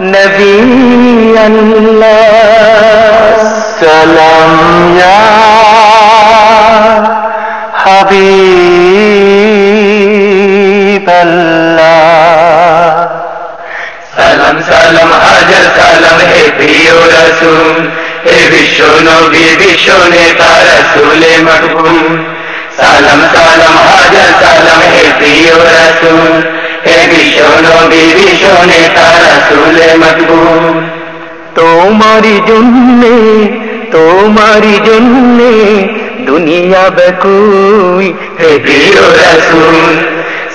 نبي الله سلام يا حبيب الله سلام سلام حجر سلام هي رسول রাসূল হে বিশ্ব নবী বিশ্ব নেতা রাসূলে মকবুল সালাম সালাম হাজার সালাম হে প্রিয় রাসূল হে বিশ্ব নবী বিশ্ব নেতা রাসূলে মকবুল তোমারি জন্যে তোমারি জন্যে দুনিয়া বেকুল হে প্রিয় রাসূল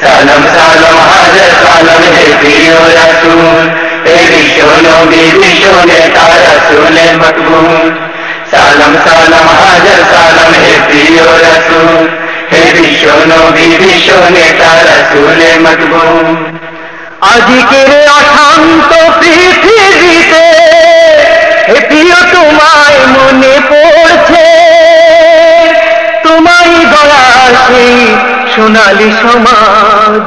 সালাম সালাম হাজার সালাম হে প্রিয় রাসূল হে বিশ্ব নবী বিশ্ব নেতা রাসূলে মকবুল সালাম সালাম হাজার সালাম হে প্রিয় রাসূল হে বিশ্ব নবী বিশ্ব নেতা রাসূলে আজকের অশান্ত পৃথিবীতে হে প্রিয় তোমায় মনে পড়ছে তোমায় সেই সোনালি সমাজ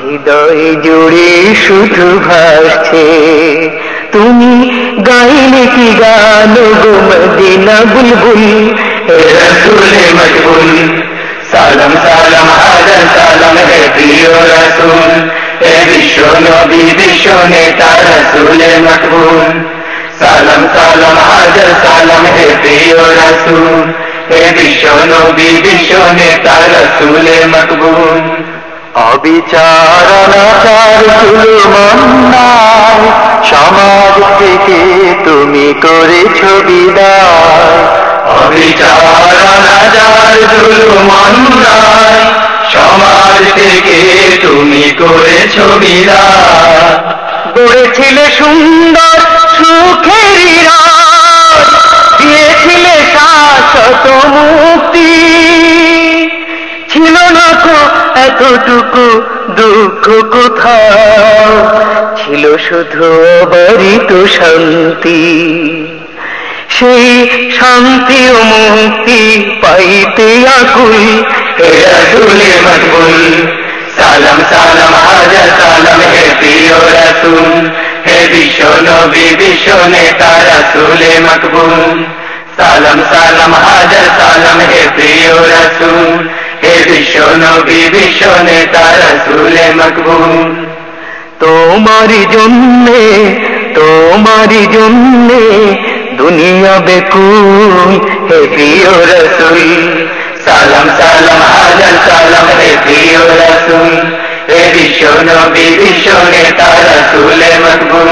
হৃদয় জুড়ে শুধু ভাসছে তুমি গাইলে কি গান গো মদিনা বুলবুল? রাসূলে মকবুল। সালাম সালাম, হাজার সালাম হে প্রিয় রাসূল। হে বিশ্ব নবী, বিশ্ব নেতা সালাম সালাম সালাম হে প্রিয় হে বিশ্ব নবী, বিশ্ব নেতা মকবুল। অবিচার জুলুম অন্যায় সমাজ থেকে তুমি করেছ বিদায় গড়েছিলে সুন্দর সুখের দিয়েছিলে শাশ্বত মুক্তি। ছিল না এতটুকু দুঃখ কোথাও? ছিল শুধু অবারিত শান্তি। সেই শান্তি ও মুক্তি পাইতে আকুল। হে রাসূলে মকবুল সালাম সালাম, হাজার সালাম, হে প্রিয় রাসূল। হে বিশ্ব নবী, বিশ্ব নেতা রাসূলে মকবুল সালাম সালাম, হাজার সালাম, হে প্রিয় রাসূল। বিশ্ব নবী বিশ্ব মকবুল তোমারি জন্যে তোমারি জন্যে দুনিয়া বেকুল, হে প্রিয় রসুল। সালাম সালাম, হাজার সালাম, হে প্রিয় রাসূল। হে বিশ্ব নবী বিশ্ব রাসূলে মকবুল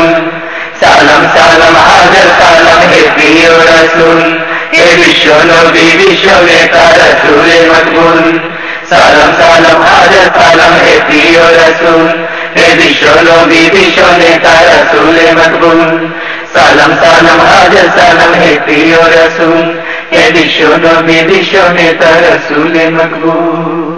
প্রিয় রসুল হে বিশ্ব নবী বিশ্ব নেতা রাসূলে মকবুল। সালাম সালাম আজ সালাম, হে প্রিয় রসুল হে বিশ্ব নবী বিশ্ব নেতা রাসূলে মকবুল।